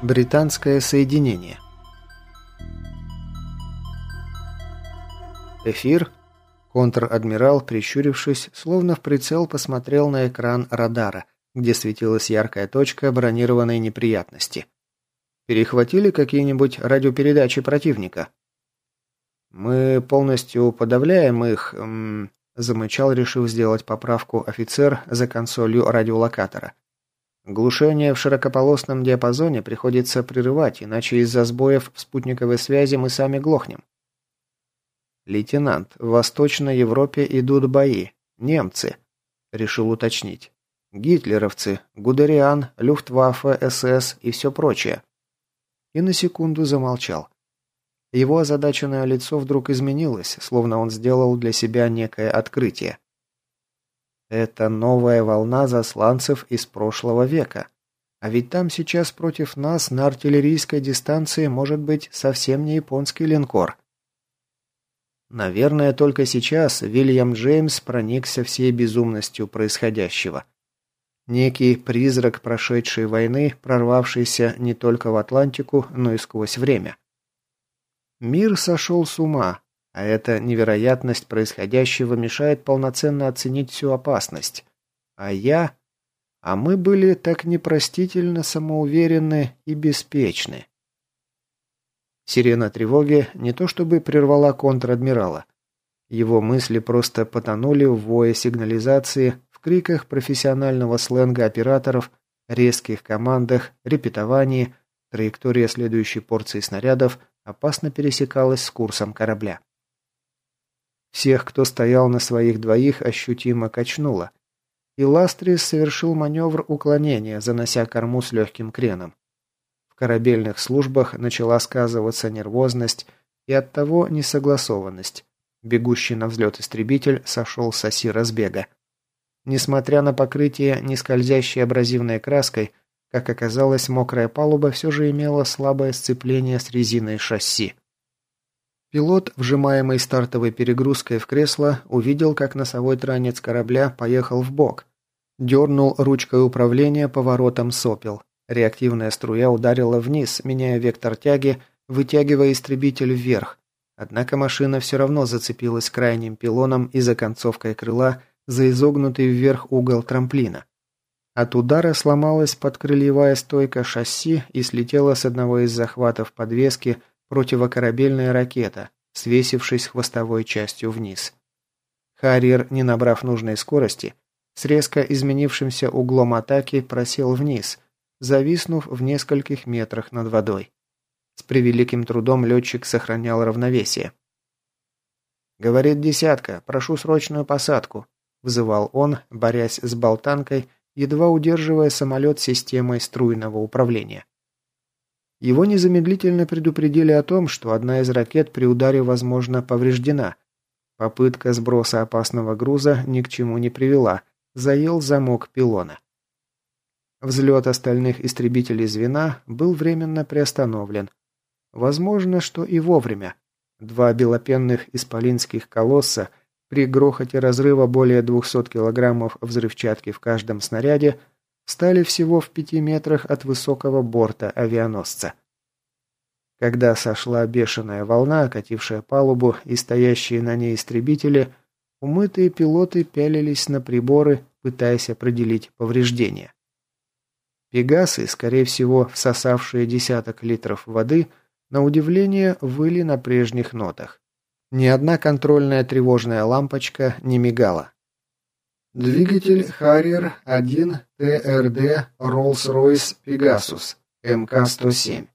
Британское соединение. Эфир. Контр-адмирал, прищурившись, словно в прицел посмотрел на экран радара, где светилась яркая точка бронированной неприятности. Перехватили какие-нибудь радиопередачи противника? Мы полностью подавляем их, замычал, решив сделать поправку офицер за консолью радиолокатора. Глушение в широкополосном диапазоне приходится прерывать, иначе из-за сбоев в спутниковой связи мы сами глохнем. «Лейтенант, в Восточной Европе идут бои. Немцы», — решил уточнить. «Гитлеровцы, Гудериан, Люфтваффе, СС и все прочее». И на секунду замолчал. Его озадаченное лицо вдруг изменилось, словно он сделал для себя некое открытие. Это новая волна засланцев из прошлого века. А ведь там сейчас против нас на артиллерийской дистанции может быть совсем не японский линкор. Наверное, только сейчас Вильям Джеймс проникся всей безумностью происходящего. Некий призрак прошедшей войны, прорвавшийся не только в Атлантику, но и сквозь время. Мир сошел с ума, а эта невероятность происходящего мешает полноценно оценить всю опасность. А я... А мы были так непростительно самоуверенны и беспечны. Сирена тревоги не то чтобы прервала контр-адмирала. Его мысли просто потонули в вое сигнализации, в криках профессионального сленга операторов, резких командах, репетовании, траектория следующей порции снарядов опасно пересекалась с курсом корабля. Всех, кто стоял на своих двоих, ощутимо качнуло. И Ластрис совершил маневр уклонения, занося корму с легким креном. В корабельных службах начала сказываться нервозность и оттого несогласованность. Бегущий на взлет истребитель сошел с оси разбега. Несмотря на покрытие не скользящей абразивной краской, как оказалось, мокрая палуба все же имела слабое сцепление с резиной шасси. Пилот, вжимаемый стартовой перегрузкой в кресло, увидел, как носовой транец корабля поехал в бок. Дернул ручкой управления поворотом сопел. Реактивная струя ударила вниз, меняя вектор тяги, вытягивая истребитель вверх. Однако машина все равно зацепилась крайним пилоном и за концовкой крыла за изогнутый вверх угол трамплина. От удара сломалась подкрыльевая стойка шасси и слетела с одного из захватов подвески противокорабельная ракета, свесившись хвостовой частью вниз. Харриер, не набрав нужной скорости, с резко изменившимся углом атаки просел вниз, зависнув в нескольких метрах над водой. С превеликим трудом летчик сохранял равновесие. «Говорит десятка, прошу срочную посадку», – вызывал он, борясь с болтанкой, едва удерживая самолет системой струйного управления. Его незамедлительно предупредили о том, что одна из ракет при ударе, возможно, повреждена. Попытка сброса опасного груза ни к чему не привела, заел замок пилона. Взлет остальных истребителей звена был временно приостановлен. Возможно, что и вовремя. Два белопенных исполинских колосса при грохоте разрыва более 200 килограммов взрывчатки в каждом снаряде – стали всего в пяти метрах от высокого борта авианосца. Когда сошла бешеная волна, окатившая палубу и стоящие на ней истребители, умытые пилоты пялились на приборы, пытаясь определить повреждения. Пегасы, скорее всего, всосавшие десяток литров воды, на удивление выли на прежних нотах. Ни одна контрольная тревожная лампочка не мигала. Двигатель Harrier 1 ТРД Rolls-Royce Pegasus МК-107.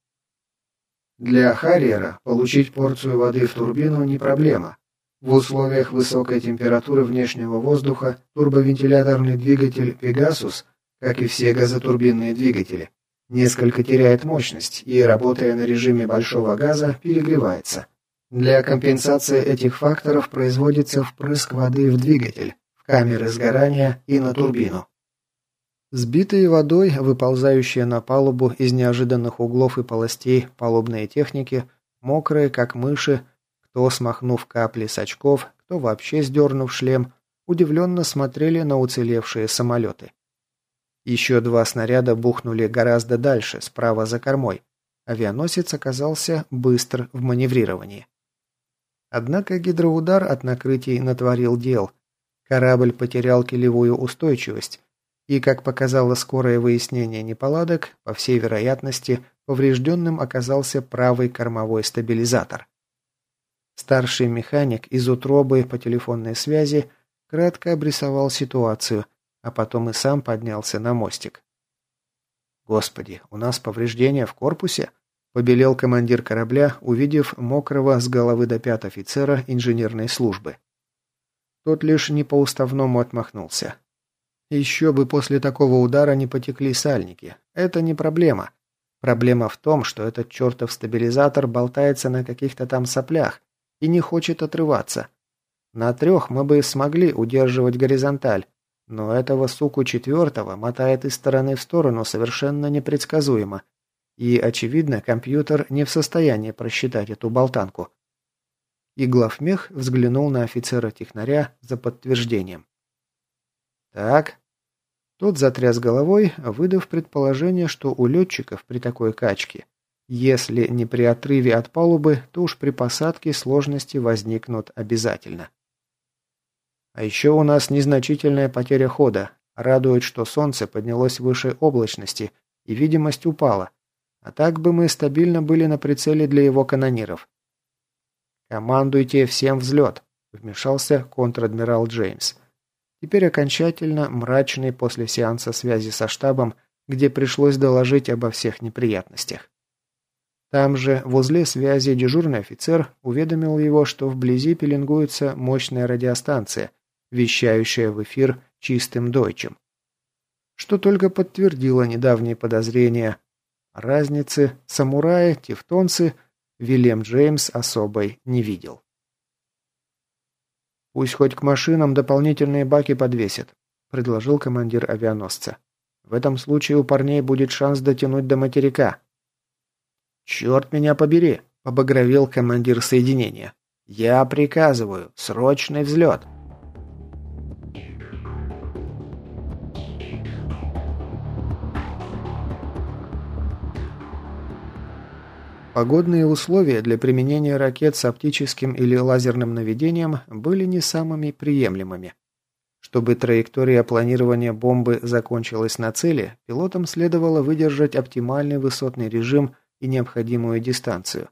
Для Харриера получить порцию воды в турбину не проблема. В условиях высокой температуры внешнего воздуха турбовентиляторный двигатель Pegasus, как и все газотурбинные двигатели, несколько теряет мощность и, работая на режиме большого газа, перегревается. Для компенсации этих факторов производится впрыск воды в двигатель камеры сгорания и на турбину. Сбитые водой, выползающие на палубу из неожиданных углов и полостей палубные техники, мокрые, как мыши, кто, смахнув капли с очков, кто вообще сдернув шлем, удивленно смотрели на уцелевшие самолеты. Еще два снаряда бухнули гораздо дальше, справа за кормой. Авианосец оказался быстр в маневрировании. Однако гидроудар от накрытий натворил дел. Корабль потерял килевую устойчивость, и, как показало скорое выяснение неполадок, по всей вероятности, поврежденным оказался правый кормовой стабилизатор. Старший механик из утробы по телефонной связи кратко обрисовал ситуацию, а потом и сам поднялся на мостик. «Господи, у нас повреждения в корпусе?» – побелел командир корабля, увидев мокрого с головы до пят офицера инженерной службы. Тот лишь не по-уставному отмахнулся. Еще бы после такого удара не потекли сальники. Это не проблема. Проблема в том, что этот чертов стабилизатор болтается на каких-то там соплях и не хочет отрываться. На трех мы бы смогли удерживать горизонталь, но этого суку четвертого мотает из стороны в сторону совершенно непредсказуемо. И, очевидно, компьютер не в состоянии просчитать эту болтанку. И главмех взглянул на офицера-технаря за подтверждением. «Так». Тот затряс головой, выдав предположение, что у летчиков при такой качке, если не при отрыве от палубы, то уж при посадке сложности возникнут обязательно. А еще у нас незначительная потеря хода. Радует, что солнце поднялось выше облачности, и видимость упала. А так бы мы стабильно были на прицеле для его канониров. «Командуйте всем взлет», — вмешался контр-адмирал Джеймс. Теперь окончательно мрачный после сеанса связи со штабом, где пришлось доложить обо всех неприятностях. Там же, возле связи, дежурный офицер уведомил его, что вблизи пеленгуется мощная радиостанция — вещающая в эфир чистым дойчем. Что только подтвердило недавние подозрения. Разницы самураи, тевтонцы Вильям Джеймс особой не видел. «Пусть хоть к машинам дополнительные баки подвесят», – предложил командир авианосца. «В этом случае у парней будет шанс дотянуть до материка». «Черт меня побери!» – побагровел командир соединения. «Я приказываю, срочный взлет!» Погодные условия для применения ракет с оптическим или лазерным наведением были не самыми приемлемыми. Чтобы траектория планирования бомбы закончилась на цели, пилотам следовало выдержать оптимальный высотный режим и необходимую дистанцию.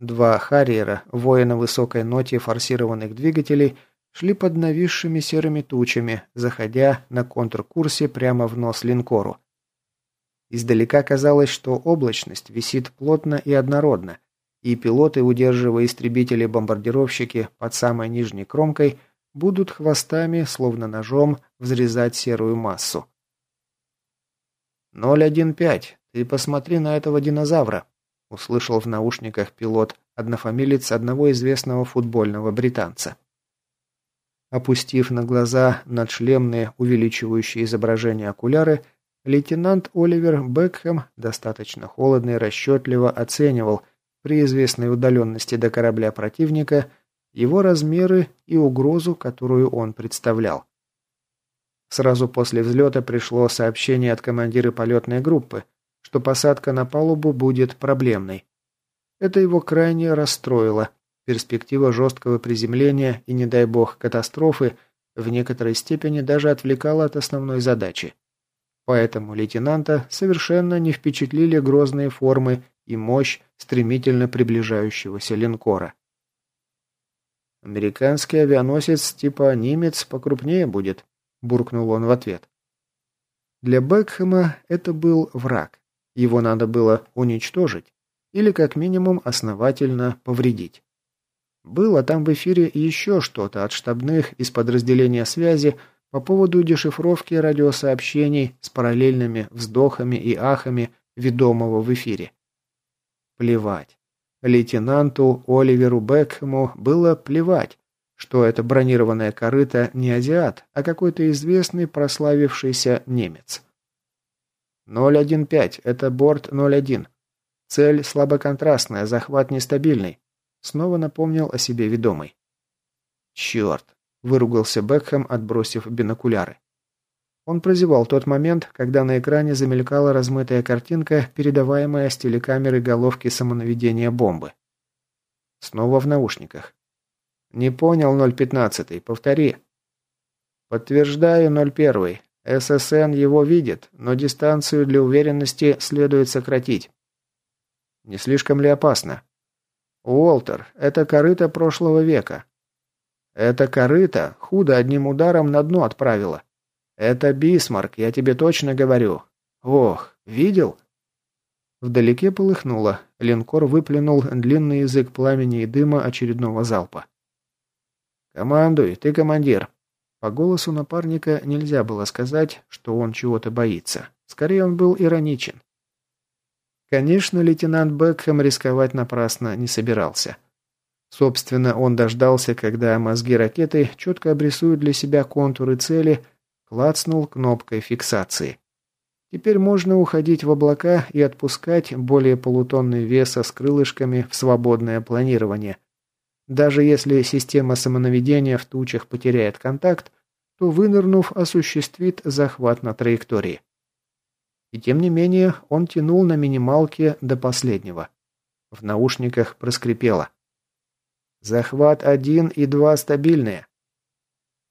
Два «Харриера», воя высокой ноте форсированных двигателей, шли под нависшими серыми тучами, заходя на контркурсе прямо в нос линкору. Издалека казалось, что облачность висит плотно и однородно, и пилоты, удерживая истребители-бомбардировщики под самой нижней кромкой, будут хвостами, словно ножом, взрезать серую массу. «015, ты посмотри на этого динозавра», — услышал в наушниках пилот, однофамилец одного известного футбольного британца. Опустив на глаза надшлемные, увеличивающие изображение окуляры, Лейтенант Оливер Бекхэм достаточно холодно и расчетливо оценивал при известной удаленности до корабля противника его размеры и угрозу, которую он представлял. Сразу после взлета пришло сообщение от командира полетной группы, что посадка на палубу будет проблемной. Это его крайне расстроило. Перспектива жесткого приземления и, не дай бог, катастрофы в некоторой степени даже отвлекала от основной задачи. Поэтому лейтенанта совершенно не впечатлили грозные формы и мощь стремительно приближающегося линкора. «Американский авианосец типа «Нимец» покрупнее будет», – буркнул он в ответ. Для Бекхэма это был враг. Его надо было уничтожить или как минимум основательно повредить. Было там в эфире еще что-то от штабных из подразделения связи, по поводу дешифровки радиосообщений с параллельными вздохами и ахами, ведомого в эфире. Плевать. Лейтенанту Оливеру Бекхэму было плевать, что это бронированная корыта не азиат, а какой-то известный прославившийся немец. 015, это борт 01. Цель слабоконтрастная, захват нестабильный. Снова напомнил о себе ведомый. Черт, Выругался Бекхэм, отбросив бинокуляры. Он прозевал тот момент, когда на экране замелькала размытая картинка, передаваемая с телекамеры головки самонаведения бомбы. Снова в наушниках. «Не понял, 015. Повтори». «Подтверждаю, 01. ССН его видит, но дистанцию для уверенности следует сократить». «Не слишком ли опасно?» «Уолтер, это корыто прошлого века». «Это корыто худо одним ударом на дно отправило. Это Бисмарк, я тебе точно говорю. Ох, видел?» Вдалеке полыхнуло. Линкор выплюнул длинный язык пламени и дыма очередного залпа. «Командуй, ты командир». По голосу напарника нельзя было сказать, что он чего-то боится. Скорее, он был ироничен. Конечно, лейтенант Бекхэм рисковать напрасно не собирался. Собственно, он дождался, когда мозги ракеты четко обрисуют для себя контуры цели, клацнул кнопкой фиксации. Теперь можно уходить в облака и отпускать более полутонны веса с крылышками в свободное планирование – даже если система самонаведения в тучах потеряет контакт, то, вынырнув, осуществит захват на траектории. И тем не менее, он тянул на минималке до последнего. В наушниках проскрипело. «Захват один и два стабильные».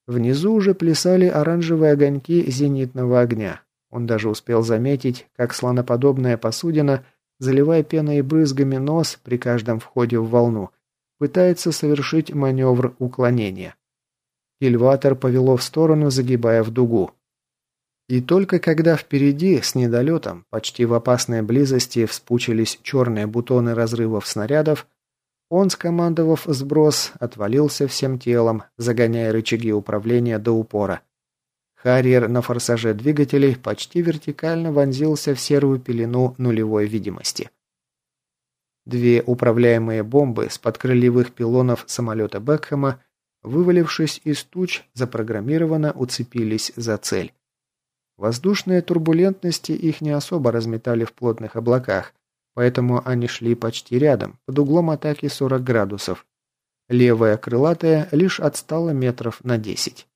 Внизу уже плясали оранжевые огоньки зенитного огня. Он даже успел заметить, как слоноподобная посудина, заливая пеной и брызгами нос при каждом входе в волну, пытается совершить маневр уклонения. Кильватор повело в сторону, загибая в дугу. И только когда впереди, с недолетом, почти в опасной близости вспучились черные бутоны разрывов снарядов, он, скомандовав сброс, отвалился всем телом, загоняя рычаги управления до упора. Харьер на форсаже двигателей почти вертикально вонзился в серую пелену нулевой видимости. Две управляемые бомбы с подкрыльевых пилонов самолета Бекхэма, вывалившись из туч, запрограммированно уцепились за цель. Воздушные турбулентности их не особо разметали в плотных облаках, поэтому они шли почти рядом, под углом атаки 40 градусов. Левая крылатая лишь отстала метров на 10.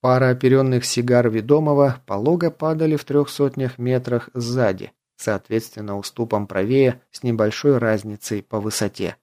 Пара оперенных сигар ведомого полого падали в трех сотнях метрах сзади, соответственно уступом правее с небольшой разницей по высоте.